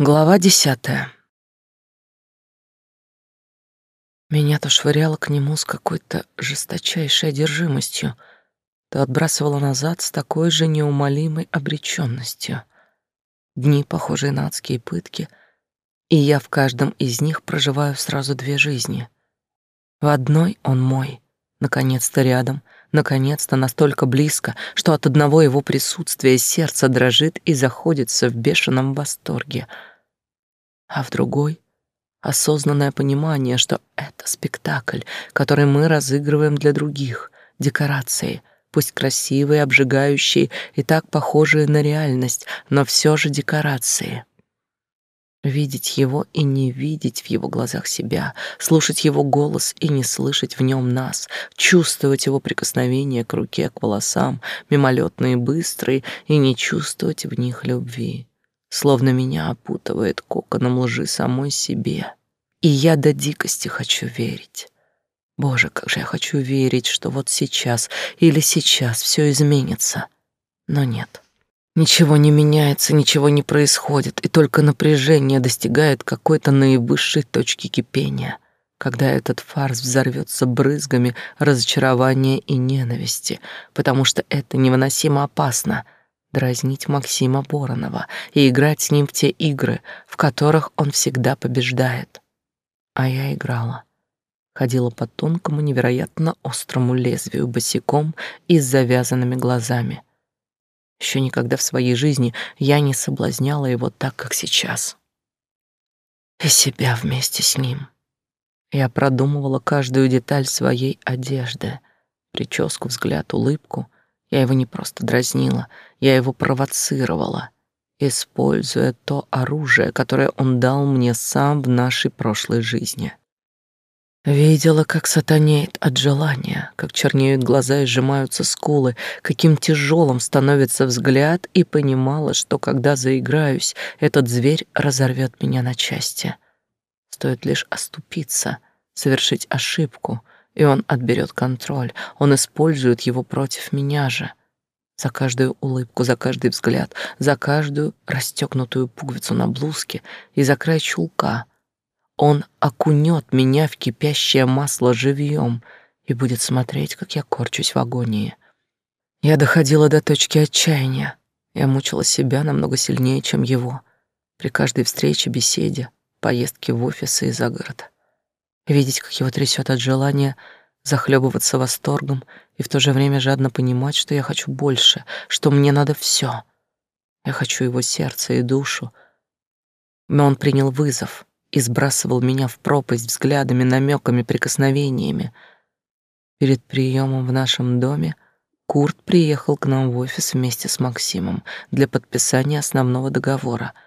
Глава десятая. Меня то швыряло к нему с какой-то жесточайшей одержимостью, то отбрасывало назад с такой же неумолимой обреченностью. Дни, похожие на адские пытки, и я в каждом из них проживаю сразу две жизни. В одной он мой, наконец-то рядом, наконец-то настолько близко, что от одного его присутствия сердце дрожит и заходится в бешеном восторге — а в другой — осознанное понимание, что это спектакль, который мы разыгрываем для других, декорации, пусть красивые, обжигающие и так похожие на реальность, но все же декорации. Видеть его и не видеть в его глазах себя, слушать его голос и не слышать в нем нас, чувствовать его прикосновение к руке, к волосам, мимолетные, быстрые, и не чувствовать в них любви словно меня опутывает коконом лжи самой себе. И я до дикости хочу верить. Боже, как же я хочу верить, что вот сейчас или сейчас все изменится. Но нет. Ничего не меняется, ничего не происходит, и только напряжение достигает какой-то наивысшей точки кипения, когда этот фарс взорвется брызгами разочарования и ненависти, потому что это невыносимо опасно — дразнить Максима Боронова и играть с ним в те игры, в которых он всегда побеждает. А я играла. Ходила по тонкому, невероятно острому лезвию босиком и с завязанными глазами. Еще никогда в своей жизни я не соблазняла его так, как сейчас. И себя вместе с ним. Я продумывала каждую деталь своей одежды, прическу, взгляд, улыбку — я его не просто дразнила, я его провоцировала, используя то оружие, которое он дал мне сам в нашей прошлой жизни. Видела, как сатанеет от желания, как чернеют глаза и сжимаются скулы, каким тяжелым становится взгляд, и понимала, что когда заиграюсь, этот зверь разорвет меня на части. Стоит лишь оступиться, совершить ошибку, и он отберет контроль, он использует его против меня же. За каждую улыбку, за каждый взгляд, за каждую расстегнутую пуговицу на блузке и за край чулка. Он окунет меня в кипящее масло живьем и будет смотреть, как я корчусь в агонии. Я доходила до точки отчаяния. Я мучила себя намного сильнее, чем его. При каждой встрече, беседе, поездке в офисы и за город видеть, как его трясет от желания захлебываться восторгом и в то же время жадно понимать, что я хочу больше, что мне надо все. Я хочу его сердце и душу. Но он принял вызов и сбрасывал меня в пропасть взглядами, намеками, прикосновениями. Перед приемом в нашем доме Курт приехал к нам в офис вместе с Максимом для подписания основного договора —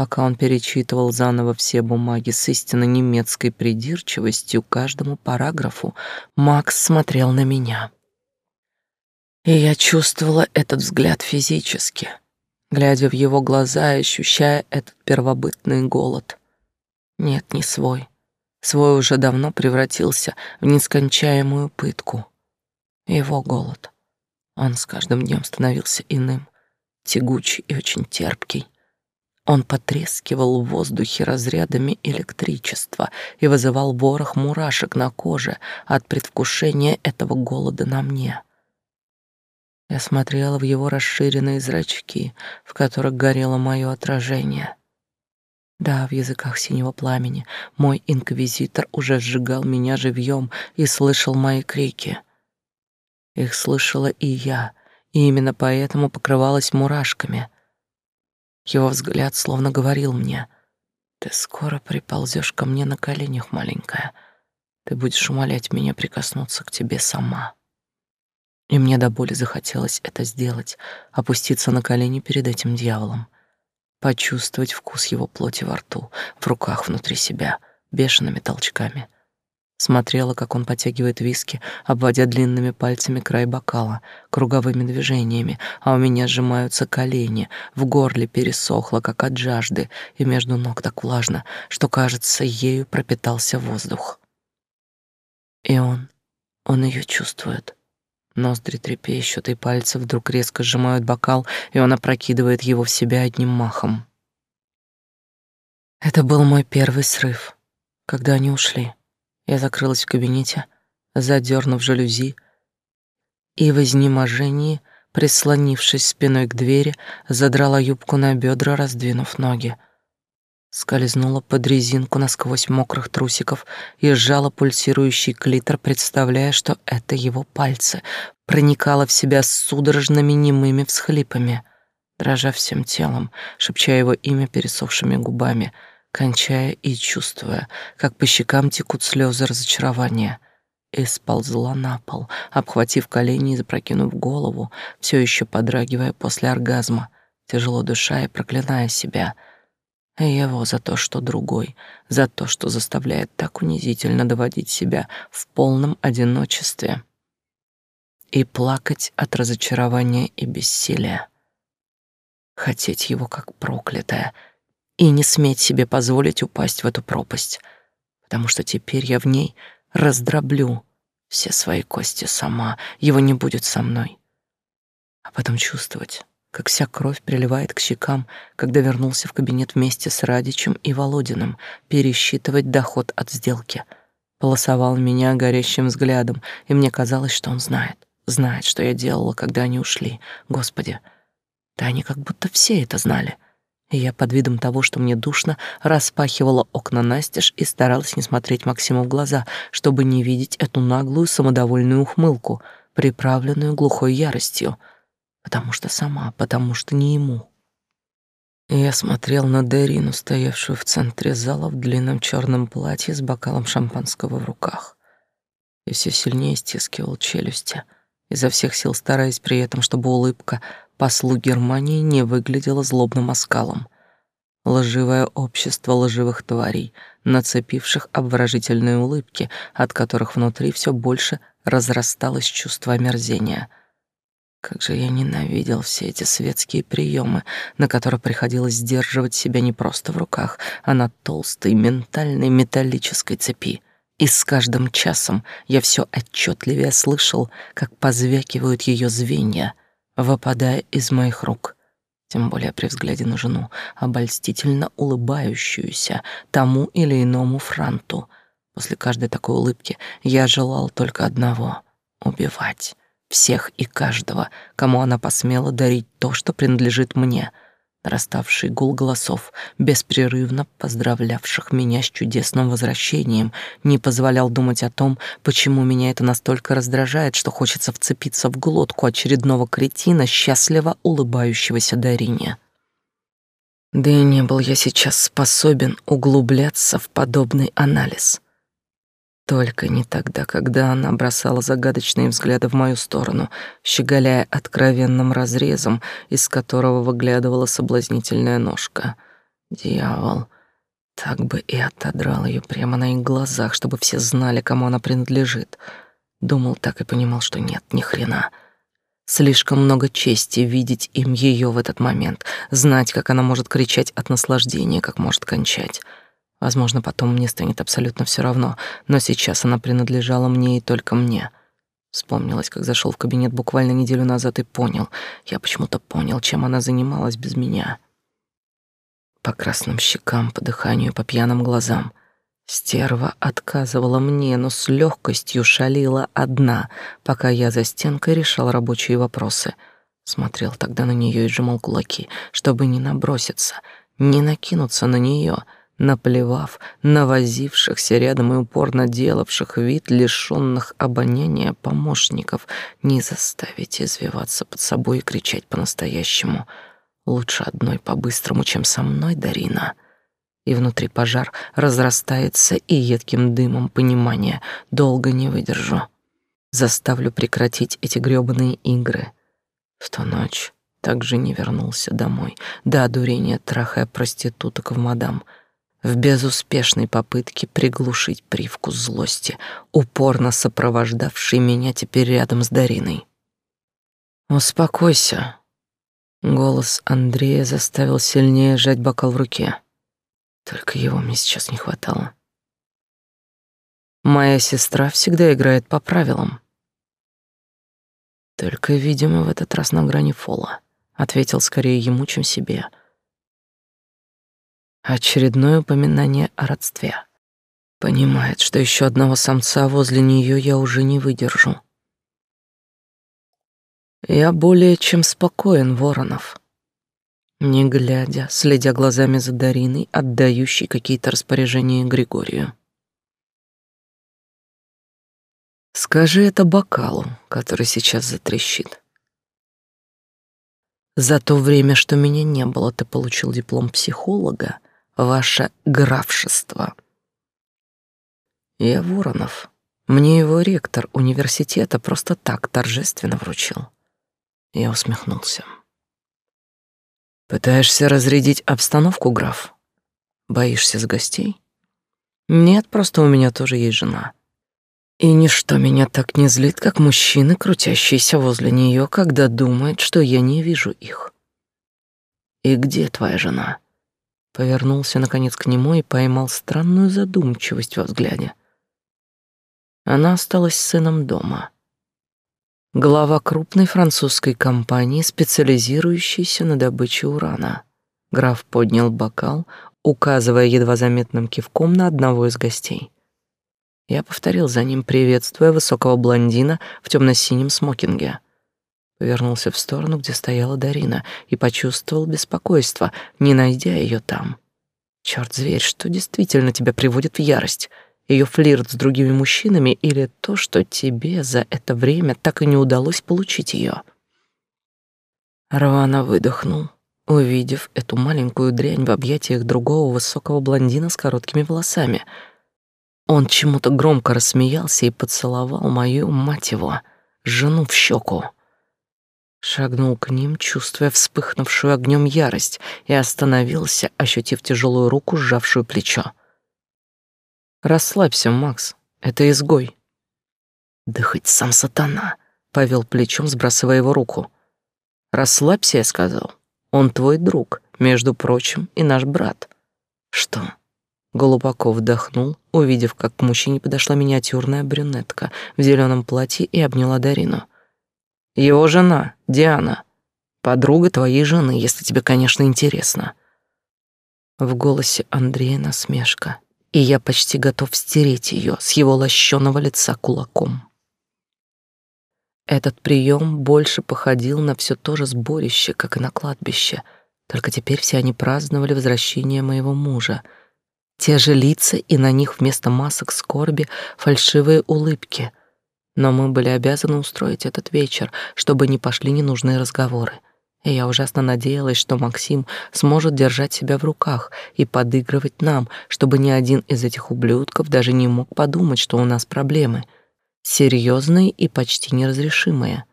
Пока он перечитывал заново все бумаги с истинно немецкой придирчивостью каждому параграфу, Макс смотрел на меня. И я чувствовала этот взгляд физически, глядя в его глаза и ощущая этот первобытный голод. Нет, не свой. Свой уже давно превратился в нескончаемую пытку. Его голод. Он с каждым днем становился иным, тягучий и очень терпкий. Он потрескивал в воздухе разрядами электричества и вызывал ворох мурашек на коже от предвкушения этого голода на мне. Я смотрела в его расширенные зрачки, в которых горело мое отражение. Да, в языках синего пламени мой инквизитор уже сжигал меня живьем и слышал мои крики. Их слышала и я, и именно поэтому покрывалась мурашками — его взгляд словно говорил мне, «Ты скоро приползешь ко мне на коленях, маленькая. Ты будешь умолять меня прикоснуться к тебе сама». И мне до боли захотелось это сделать, опуститься на колени перед этим дьяволом, почувствовать вкус его плоти во рту, в руках внутри себя, бешеными толчками — Смотрела, как он потягивает виски, обводя длинными пальцами край бокала, круговыми движениями, а у меня сжимаются колени, в горле пересохло, как от жажды, и между ног так влажно, что, кажется, ею пропитался воздух. И он, он ее чувствует. Ноздри трепещут, и пальцы вдруг резко сжимают бокал, и он опрокидывает его в себя одним махом. Это был мой первый срыв, когда они ушли. Я закрылась в кабинете, задернув жалюзи, и в изнеможении, прислонившись спиной к двери, задрала юбку на бедра, раздвинув ноги. Скользнула под резинку насквозь мокрых трусиков и сжала пульсирующий клитор, представляя, что это его пальцы, проникала в себя с судорожными немыми всхлипами, дрожа всем телом, шепча его имя пересохшими губами, кончая и чувствуя, как по щекам текут слезы разочарования — и сползла на пол, обхватив колени и запрокинув голову, все еще подрагивая после оргазма, тяжело дыша и проклиная себя. Его за то, что другой, за то, что заставляет так унизительно доводить себя в полном одиночестве и плакать от разочарования и бессилия. Хотеть его как проклятая и не сметь себе позволить упасть в эту пропасть, потому что теперь я в ней — раздроблю все свои кости сама, его не будет со мной. А потом чувствовать, как вся кровь приливает к щекам, когда вернулся в кабинет вместе с Радичем и Володиным, пересчитывать доход от сделки. Полосовал меня горящим взглядом, и мне казалось, что он знает, знает, что я делала, когда они ушли. Господи, да они как будто все это знали — и я под видом того, что мне душно, распахивала окна настежь и старалась не смотреть Максиму в глаза, чтобы не видеть эту наглую самодовольную ухмылку, приправленную глухой яростью. Потому что сама, потому что не ему. Я смотрел на Дарину, стоявшую в центре зала в длинном черном платье с бокалом шампанского в руках. И все сильнее стискивал челюсти, изо всех сил стараясь при этом, чтобы улыбка послу Германии не выглядело злобным оскалом. Лживое общество лживых тварей, нацепивших обворожительные улыбки, от которых внутри все больше разрасталось чувство омерзения. Как же я ненавидел все эти светские приемы, на которые приходилось сдерживать себя не просто в руках, а на толстой ментальной металлической цепи. И с каждым часом я все отчетливее слышал, как позвякивают ее звенья, выпадая из моих рук. Тем более при взгляде на жену, обольстительно улыбающуюся тому или иному франту. После каждой такой улыбки я желал только одного — убивать всех и каждого, кому она посмела дарить то, что принадлежит мне — Нараставший гул голосов, беспрерывно поздравлявших меня с чудесным возвращением, не позволял думать о том, почему меня это настолько раздражает, что хочется вцепиться в глотку очередного кретина, счастливо улыбающегося Дарине. Да и не был я сейчас способен углубляться в подобный анализ. Только не тогда, когда она бросала загадочные взгляды в мою сторону, щеголяя откровенным разрезом, из которого выглядывала соблазнительная ножка. Дьявол, так бы и отодрал ее прямо на их глазах, чтобы все знали, кому она принадлежит. Думал так и понимал, что нет, ни хрена. Слишком много чести видеть им ее в этот момент, знать, как она может кричать от наслаждения, как может кончать. Возможно, потом мне станет абсолютно все равно, но сейчас она принадлежала мне и только мне. Вспомнилось, как зашел в кабинет буквально неделю назад и понял. Я почему-то понял, чем она занималась без меня. По красным щекам, по дыханию, по пьяным глазам. Стерва отказывала мне, но с легкостью шалила одна, пока я за стенкой решал рабочие вопросы. Смотрел тогда на нее и сжимал кулаки, чтобы не наброситься, не накинуться на нее — наплевав на возившихся рядом и упорно делавших вид лишённых обоняния помощников, не заставить извиваться под собой и кричать по-настоящему. Лучше одной по-быстрому, чем со мной, Дарина. И внутри пожар разрастается и едким дымом понимания. Долго не выдержу. Заставлю прекратить эти грёбаные игры. В ту ночь также не вернулся домой, до одурения трахая проституток в мадам — в безуспешной попытке приглушить привкус злости, упорно сопровождавший меня теперь рядом с Дариной. «Успокойся», — голос Андрея заставил сильнее сжать бокал в руке. Только его мне сейчас не хватало. «Моя сестра всегда играет по правилам». Только, видимо, в этот раз на грани фола. Ответил скорее ему, чем себе — Очередное упоминание о родстве. Понимает, что еще одного самца возле нее я уже не выдержу. Я более чем спокоен, Воронов. Не глядя, следя глазами за Дариной, отдающей какие-то распоряжения Григорию. Скажи это бокалу, который сейчас затрещит. За то время, что меня не было, ты получил диплом психолога, ваше графшество. Я Воронов. Мне его ректор университета просто так торжественно вручил. Я усмехнулся. Пытаешься разрядить обстановку, граф? Боишься с гостей? Нет, просто у меня тоже есть жена. И ничто меня так не злит, как мужчины, крутящиеся возле нее, когда думают, что я не вижу их. И где твоя жена? Повернулся наконец к нему и поймал странную задумчивость во взгляде. Она осталась сыном дома. Глава крупной французской компании, специализирующейся на добыче урана. Граф поднял бокал, указывая едва заметным кивком на одного из гостей. Я повторил за ним, приветствуя высокого блондина в темно-синем смокинге. Повернулся в сторону, где стояла Дарина, и почувствовал беспокойство, не найдя ее там. Черт, зверь, что действительно тебя приводит в ярость? Ее флирт с другими мужчинами или то, что тебе за это время так и не удалось получить ее? Рвано выдохнул, увидев эту маленькую дрянь в объятиях другого высокого блондина с короткими волосами — он чему-то громко рассмеялся и поцеловал мою, мать его, жену в щеку. Шагнул к ним, чувствуя вспыхнувшую огнем ярость, и остановился, ощутив тяжелую руку, сжавшую плечо. «Расслабься, Макс, это изгой». «Да хоть сам сатана», — повел плечом, сбрасывая его руку. «Расслабься», — я сказал. «Он твой друг, между прочим, и наш брат». «Что, Глубоко вдохнул, увидев, как к мужчине подошла миниатюрная брюнетка в зеленом платье и обняла Дарину. «Его жена, Диана. Подруга твоей жены, если тебе, конечно, интересно». В голосе Андрея насмешка, и я почти готов стереть ее с его лощеного лица кулаком. Этот прием больше походил на все то же сборище, как и на кладбище, только теперь все они праздновали возвращение моего мужа — те же лица, и на них вместо масок скорби фальшивые улыбки. Но мы были обязаны устроить этот вечер, чтобы не пошли ненужные разговоры. И я ужасно надеялась, что Максим сможет держать себя в руках и подыгрывать нам, чтобы ни один из этих ублюдков даже не мог подумать, что у нас проблемы. Серьезные и почти неразрешимые.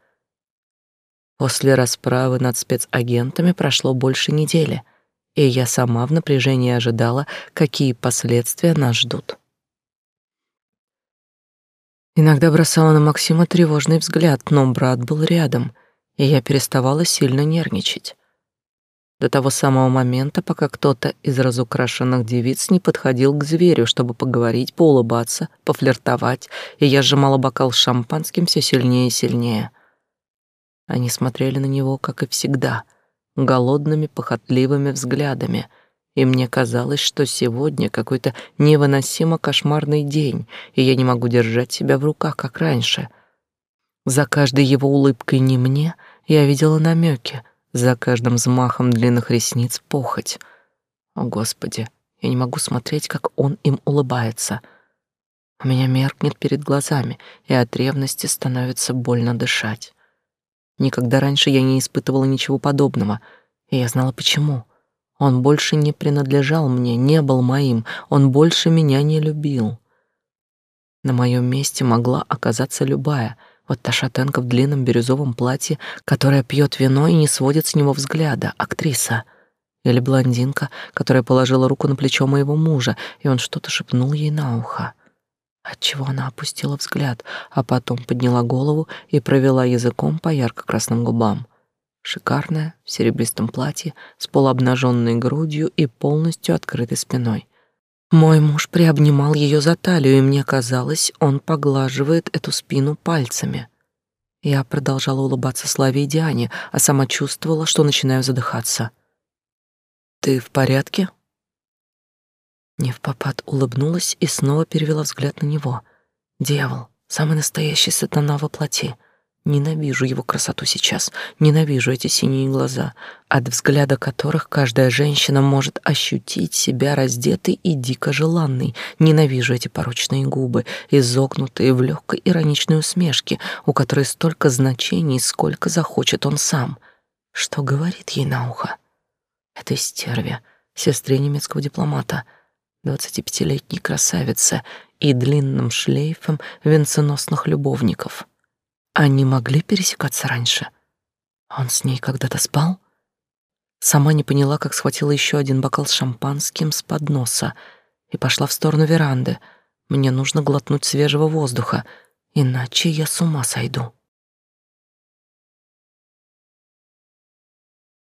После расправы над спецагентами прошло больше недели — и я сама в напряжении ожидала, какие последствия нас ждут. Иногда бросала на Максима тревожный взгляд, но брат был рядом, и я переставала сильно нервничать. До того самого момента, пока кто-то из разукрашенных девиц не подходил к зверю, чтобы поговорить, поулыбаться, пофлиртовать, и я сжимала бокал с шампанским все сильнее и сильнее. Они смотрели на него, как и всегда — голодными, похотливыми взглядами, и мне казалось, что сегодня какой-то невыносимо кошмарный день, и я не могу держать себя в руках, как раньше. За каждой его улыбкой не мне я видела намеки, за каждым взмахом длинных ресниц похоть. О, Господи, я не могу смотреть, как он им улыбается. У меня меркнет перед глазами, и от ревности становится больно дышать. Никогда раньше я не испытывала ничего подобного, и я знала почему. Он больше не принадлежал мне, не был моим, он больше меня не любил. На моем месте могла оказаться любая, вот та шатенка в длинном бирюзовом платье, которая пьет вино и не сводит с него взгляда, актриса. Или блондинка, которая положила руку на плечо моего мужа, и он что-то шепнул ей на ухо отчего она опустила взгляд, а потом подняла голову и провела языком по ярко-красным губам. Шикарная, в серебристом платье, с полуобнаженной грудью и полностью открытой спиной. Мой муж приобнимал ее за талию, и мне казалось, он поглаживает эту спину пальцами. Я продолжала улыбаться Славе и Диане, а сама чувствовала, что начинаю задыхаться. «Ты в порядке?» Не попад улыбнулась и снова перевела взгляд на него. Дьявол, самый настоящий сатана во плоти. Ненавижу его красоту сейчас, ненавижу эти синие глаза, от взгляда которых каждая женщина может ощутить себя раздетой и дико желанной. Ненавижу эти порочные губы, изогнутые в легкой ироничной усмешке, у которой столько значений, сколько захочет он сам. Что говорит ей на ухо? Это стерве, сестре немецкого дипломата, двадцатипятилетней красавице и длинным шлейфом венценосных любовников. Они могли пересекаться раньше? Он с ней когда-то спал? Сама не поняла, как схватила еще один бокал с шампанским с подноса и пошла в сторону веранды. Мне нужно глотнуть свежего воздуха, иначе я с ума сойду.